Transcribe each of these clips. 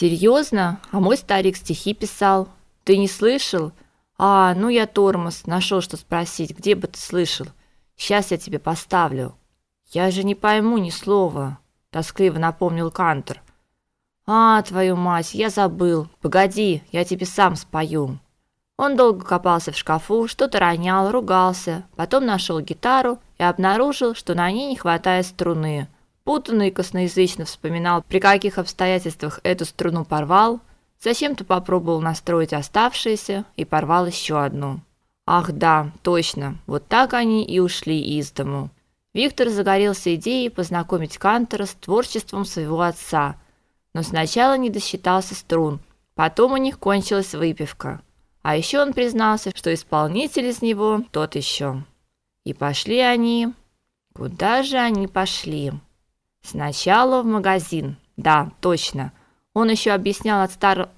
Серьезно? А мой старик стихи писал. Ты не слышал? А, ну я тормоз, нашел что спросить. Где бы ты слышал? Сейчас я тебе поставлю. Я же не пойму ни слова, тоскливо напомнил Кантер. А, твою мать, я забыл. Погоди, я тебе сам спою. Он долго копался в шкафу, что-то ронял, ругался, потом нашел гитару и обнаружил, что на ней не хватает струны. Путанно и косноязычно вспоминал, при каких обстоятельствах эту струну порвал, зачем-то попробовал настроить оставшиеся и порвал еще одну. Ах да, точно, вот так они и ушли из дому. Виктор загорелся идеей познакомить Кантера с творчеством своего отца, но сначала не досчитался струн, потом у них кончилась выпивка. А еще он признался, что исполнитель из него тот еще. И пошли они... Куда же они пошли? Сначала в магазин. Да, точно. Он еще объяснял от стар...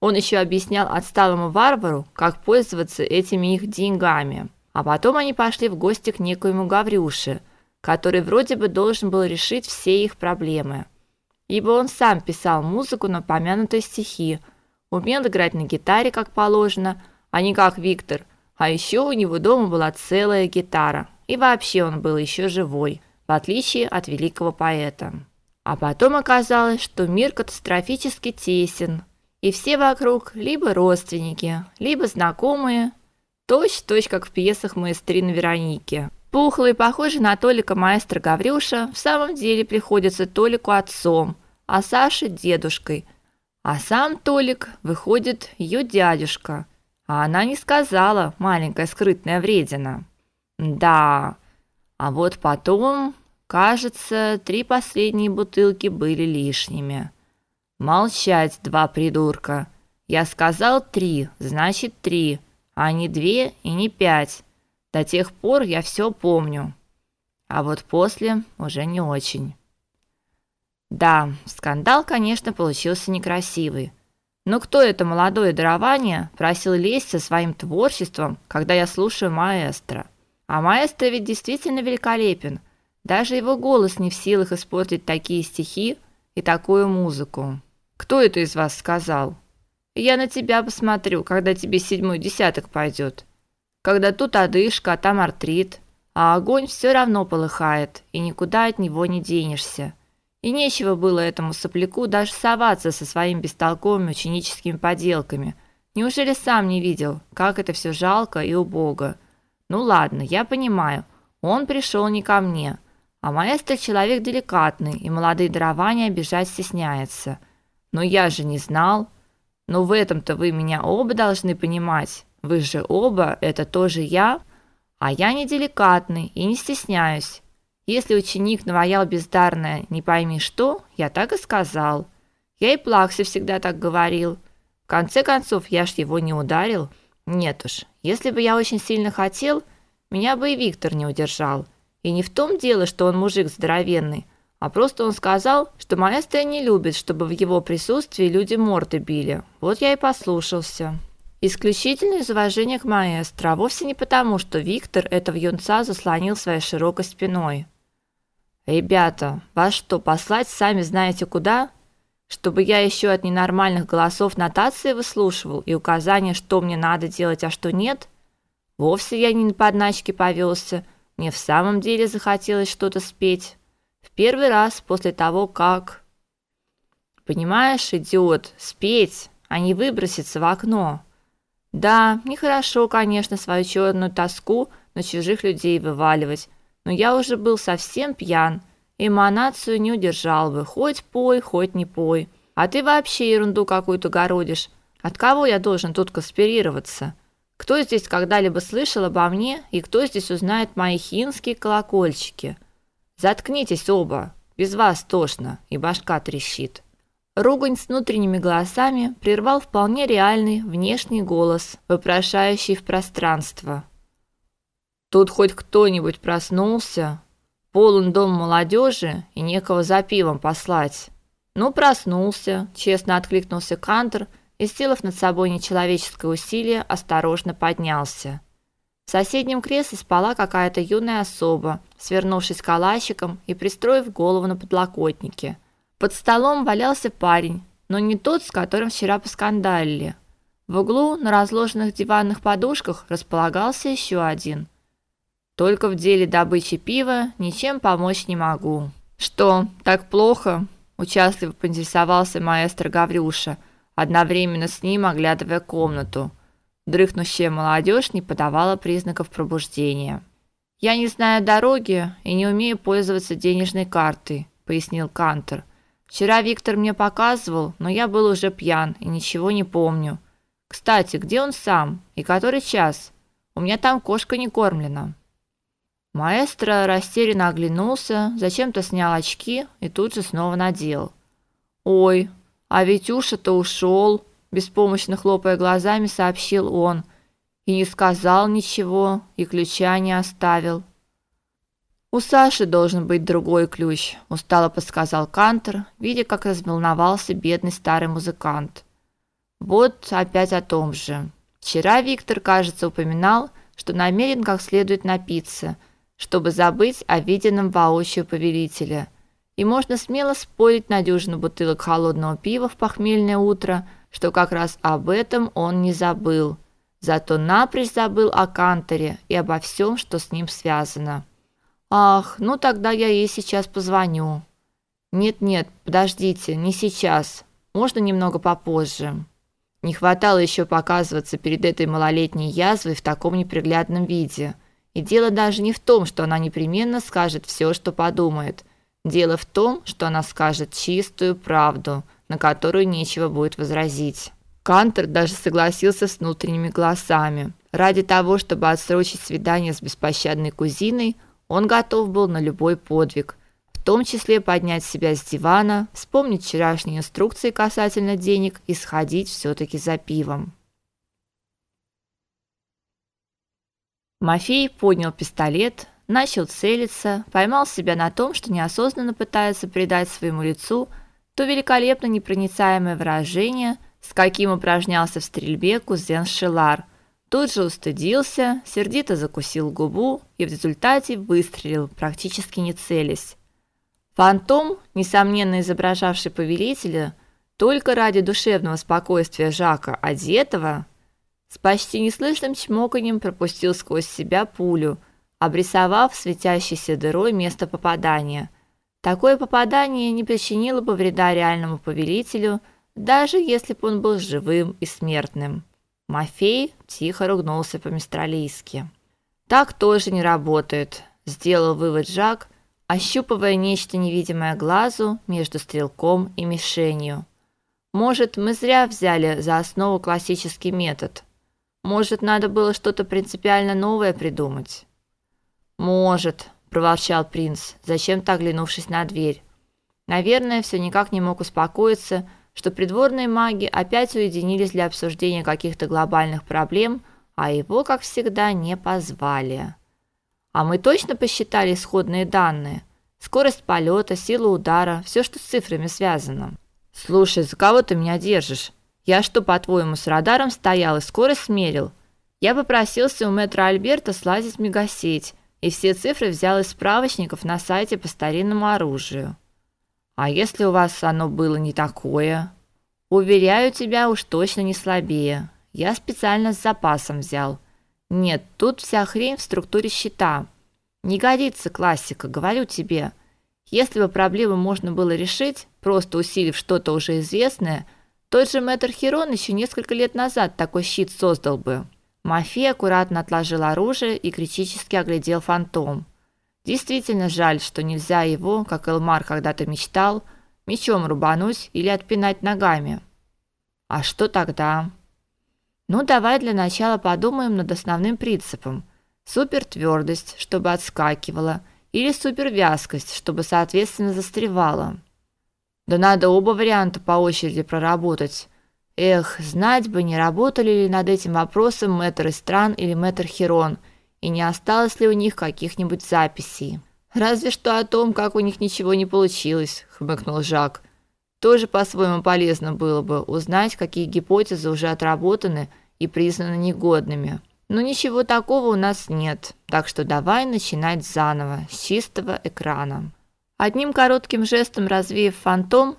Он еще объяснял отсталому варвару, как пользоваться этими их деньгами. А потом они пошли в гости к некоему Гаврюше, который вроде бы должен был решить все их проблемы. Ибо он сам писал музыку на помянутые стихи, умел играть на гитаре как положено, а не как Виктор. А еще у него дома была целая гитара. И вообще он был еще живой, в отличие от великого поэта. А потом оказалось, что мир катастрофически тесен, и все вокруг либо родственники, либо знакомые, точь-в-точь как в пьесах маэстрины Вероники. Пухлый, похожий на Толика маэстро Гаврюша, в самом деле приходится Толику отцом, а Саше дедушкой – а сам Толик выходит ее дядюшка, а она не сказала, маленькая скрытная вредина. Да. А вот потом, кажется, три последние бутылки были лишними. Молчать, два придурка. Я сказал три, значит три, а не две и не пять. До тех пор я все помню. А вот после уже не очень. Да, скандал, конечно, получился некрасивый. Но кто это молодое дарование просил лезть со своим творчеством, когда я слушаю маэстро? А маэстро ведь действительно великолепен. Даже его голос не в силах испортить такие стихи и такую музыку. Кто это из вас сказал? Я на тебя посмотрю, когда тебе седьмой десяток пойдет. Когда тут одышка, а там артрит, а огонь все равно полыхает, и никуда от него не денешься. И нечего было этому сопляку даже соваться со своими бестолковыми ученическими поделками. Неужели сам не видел, как это все жалко и убого? Ну ладно, я понимаю. Он пришел не ко мне, а маэстро человек деликатный, и молодые дарования обижать стесняется. Но я же не знал. Но в этом-то вы меня оба должны понимать. Вы же оба это тоже я, а я не деликатный и не стесняюсь. Если ученик наваял бездарное не пойми что, я так и сказал. Я и Плаксе всегда так говорил. В конце концов, я ж его не ударил. Нет уж, если бы я очень сильно хотел, меня бы и Виктор не удержал. И не в том дело, что он мужик здоровенный, а просто он сказал, что маэстро не любит, чтобы в его присутствии люди морды били. Вот я и послушался. Исключительно из уважения к маэстро, а вовсе не потому, что Виктор этого юнца заслонил своей широкой спиной. Ребята, вас что, послать сами знаете куда? Чтобы я еще от ненормальных голосов нотации выслушивал и указания, что мне надо делать, а что нет? Вовсе я не на подначке повелся. Мне в самом деле захотелось что-то спеть. В первый раз после того, как... Понимаешь, идиот, спеть, а не выброситься в окно. Да, нехорошо, конечно, свою черную тоску на чужих людей вываливать, но я уже был совсем пьян, эманацию не удержал бы, хоть пой, хоть не пой. А ты вообще ерунду какую-то городишь. От кого я должен тут конспирироваться? Кто здесь когда-либо слышал обо мне, и кто здесь узнает мои хинские колокольчики? Заткнитесь оба, без вас тошно, и башка трещит. Ругань с внутренними голосами прервал вполне реальный внешний голос, вопрошающий в пространство. Тут хоть кто-нибудь проснулся, полон дом молодежи и некого за пивом послать. Ну, проснулся, честно откликнулся Кантер и, сделав над собой нечеловеческое усилие, осторожно поднялся. В соседнем кресле спала какая-то юная особа, свернувшись калачиком и пристроив голову на подлокотнике. Под столом валялся парень, но не тот, с которым вчера поскандалили. В углу на разложенных диванных подушках располагался еще один. Только в деле добычи пива ничем помочь не могу. Что, так плохо? Участливо поинтересовался маэстро Гаврюша, одновременно с ним оглядывая комнату. Дрыхнущая молодежь не подавала признаков пробуждения. Я не знаю дороги и не умею пользоваться денежной картой, пояснил Кантер. Вчера Виктор мне показывал, но я был уже пьян и ничего не помню. Кстати, где он сам и который час? У меня там кошка не кормлена. Маэстро растерянно оглянулся, зачем-то снял очки и тут же снова надел. Ой, а ведь Уша-то ушел, беспомощно хлопая глазами, сообщил он. И не сказал ничего, и ключа не оставил. У Саши должен быть другой ключ, устало подсказал Кантер, видя, как разволновался бедный старый музыкант. Вот опять о том же. Вчера Виктор, кажется, упоминал, что намерен как следует напиться – чтобы забыть о виденном воочию повелителя. И можно смело спорить на дюжину бутылок холодного пива в похмельное утро, что как раз об этом он не забыл. Зато напрочь забыл о Канторе и обо всем, что с ним связано. Ах, ну тогда я ей сейчас позвоню. Нет-нет, подождите, не сейчас. Можно немного попозже. Не хватало еще показываться перед этой малолетней язвой в таком неприглядном виде. И дело даже не в том, что она непременно скажет все, что подумает. Дело в том, что она скажет чистую правду, на которую нечего будет возразить. Кантер даже согласился с внутренними голосами. Ради того, чтобы отсрочить свидание с беспощадной кузиной, он готов был на любой подвиг, в том числе поднять себя с дивана, вспомнить вчерашние инструкции касательно денег и сходить все таки за пивом. Мафей поднял пистолет, начал целиться, поймал себя на том, что неосознанно пытается придать своему лицу то великолепно непроницаемое выражение, с каким упражнялся в стрельбе кузен Шелар. Тут же устыдился, сердито закусил губу и в результате выстрелил, практически не целясь. Фантом, несомненно изображавший повелителя, только ради душевного спокойствия Жака одетого, с почти неслышным чмоканьем пропустил сквозь себя пулю, обрисовав светящейся дырой место попадания. Такое попадание не причинило бы вреда реальному повелителю, даже если бы он был живым и смертным. Мафей тихо ругнулся по-мистралийски. Так тоже не работает, сделал вывод Жак, ощупывая нечто невидимое глазу между стрелком и мишенью. Может, мы зря взяли за основу классический метод. Может, надо было что-то принципиально новое придумать? Может, проворчал принц, зачем-то оглянувшись на дверь. Наверное, все никак не мог успокоиться, что придворные маги опять уединились для обсуждения каких-то глобальных проблем, а его, как всегда, не позвали. А мы точно посчитали исходные данные: скорость полета, сила удара, все, что с цифрами связано. Слушай, за кого ты меня держишь? Я что, по-твоему, с радаром стоял и скорость смерил? Я попросился у мэтра Альберта слазить мегасеть, и все цифры взял из справочников на сайте по старинному оружию. А если у вас оно было не такое? Уверяю тебя, уж точно не слабее. Я специально с запасом взял. Нет, тут вся хрень в структуре щита. Не годится классика, говорю тебе. Если бы проблему можно было решить, просто усилив что-то уже известное – тот же мэтр Хирон еще несколько лет назад такой щит создал бы. Мафия аккуратно отложил оружие и критически оглядел фантом. Действительно жаль, что нельзя его, как Элмар когда-то мечтал, мечом рубануть или отпинать ногами. А что тогда? Ну, давай для начала подумаем над основным принципом. Супертвёрдость, чтобы отскакивала, или супервязкость, чтобы соответственно застревала. Да надо оба варианта по очереди проработать. Эх, знать бы, не работали ли над этим вопросом мэтр Стран или мэтр Херон, и не осталось ли у них каких-нибудь записей. Разве что о том, как у них ничего не получилось, хмыкнул Жак. Тоже по-своему полезно было бы узнать, какие гипотезы уже отработаны и признаны негодными. Но ничего такого у нас нет. Так что давай начинать заново, с чистого экрана. Одним коротким жестом развеяв фантом,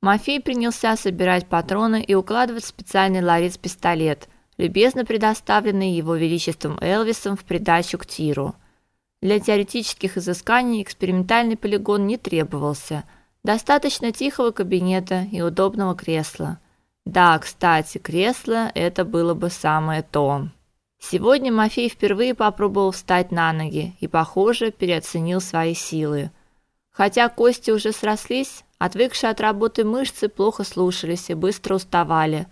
Мафей принялся собирать патроны и укладывать в специальный ларец пистолет, любезно предоставленный его величеством Элвисом в придачу к тиру. Для теоретических изысканий экспериментальный полигон не требовался. Достаточно тихого кабинета и удобного кресла. Да, кстати, кресло это было бы самое то. Сегодня Мафей впервые попробовал встать на ноги и, похоже, переоценил свои силы. Хотя кости уже срослись, отвыкшие от работы мышцы плохо слушались и быстро уставали.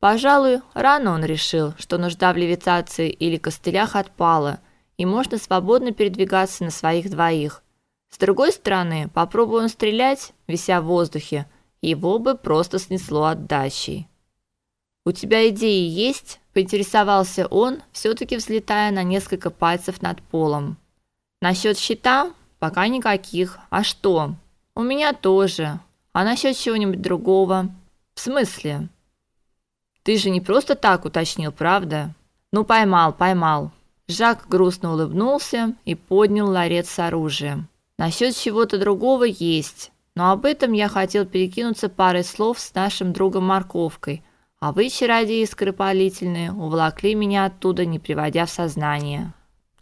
Пожалуй, рано он решил, что нужда в левитации или костылях отпала, и можно свободно передвигаться на своих двоих. С другой стороны, попробуя он стрелять, вися в воздухе, его бы просто снесло отдачей. У тебя идеи есть? поинтересовался он, все таки взлетая на несколько пальцев над полом. Насчет счета пока никаких. А что? У меня тоже. А насчет чего-нибудь другого? В смысле? Ты же не просто так уточнил, правда? Ну поймал, поймал. Жак грустно улыбнулся и поднял ларец с оружием. Насчет чего-то другого есть, но об этом я хотел перекинуться парой слов с нашим другом Марковкой. А вы, чародеи скоропалительные, уволокли меня оттуда, не приводя в сознание.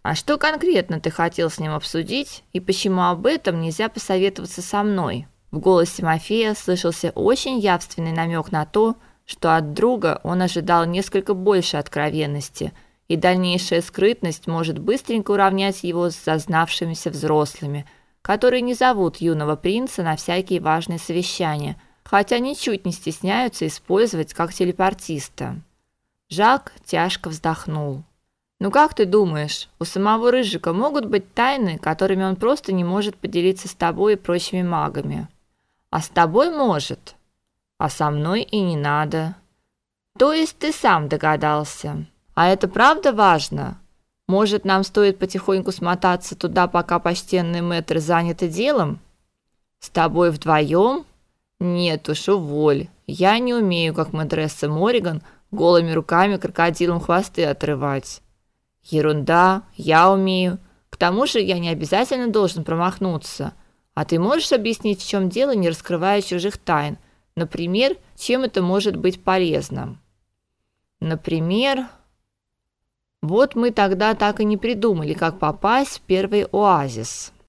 А что конкретно ты хотел с ним обсудить и почему об этом нельзя посоветоваться со мной? В голосе Мафея слышался очень явственный намек на то, что от друга он ожидал несколько больше откровенности, и дальнейшая скрытность может быстренько уравнять его с зазнавшимися взрослыми, которые не зовут юного принца на всякие важные совещания – хотя ничуть не стесняются использовать как телепортиста. Жак тяжко вздохнул. Ну как ты думаешь, у самого Рыжика могут быть тайны, которыми он просто не может поделиться с тобой и прочими магами? А с тобой может, а со мной и не надо. То есть ты сам догадался. А это правда важно? Может, нам стоит потихоньку смотаться туда, пока почтенный мэтр заняты делом? С тобой вдвоем? Нет уж, уволь. Я не умею, как мадресса Мориган, голыми руками крокодилам хвосты отрывать. Ерунда, я умею. К тому же я не обязательно должен промахнуться. А ты можешь объяснить, в чем дело, не раскрывая чужих тайн? Например, чем это может быть полезно? Например, вот мы тогда так и не придумали, как попасть в первый оазис.